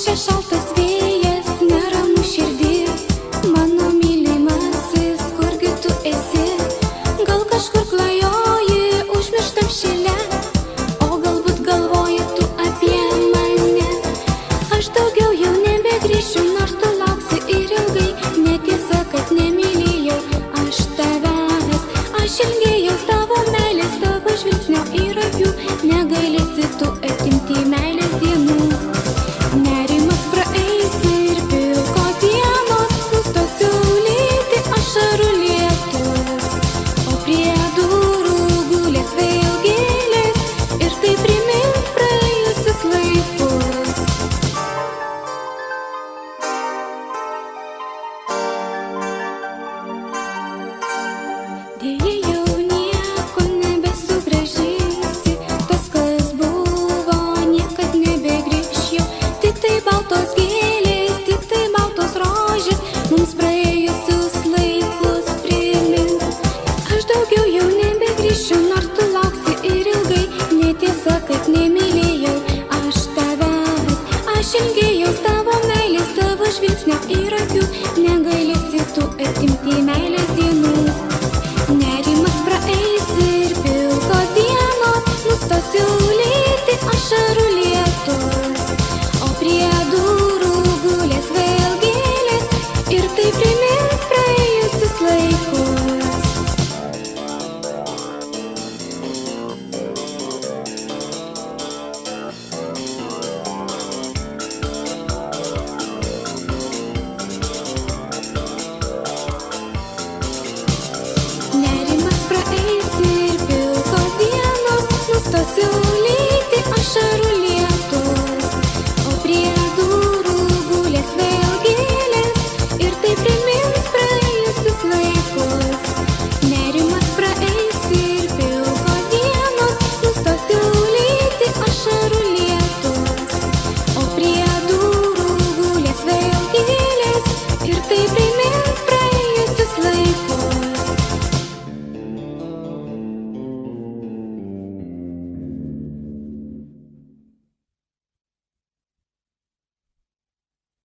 Pučia šaltas vėjas, neramu širdį. Mano mylimasis, kurgi tu esi? Gal kažkur klajoji, užmirštam šilę, o galbūt galvoji tu apie mane. Aš daugiau jau nebegrįšiu, nors tu lauksi ir ilgai. Netiesa, kad nemylėjau aš tavęs. Aš ilgėjau tavo meilės, tavo žvilgsnio ir akių. Negalėsi negalėsi tu atimti meilės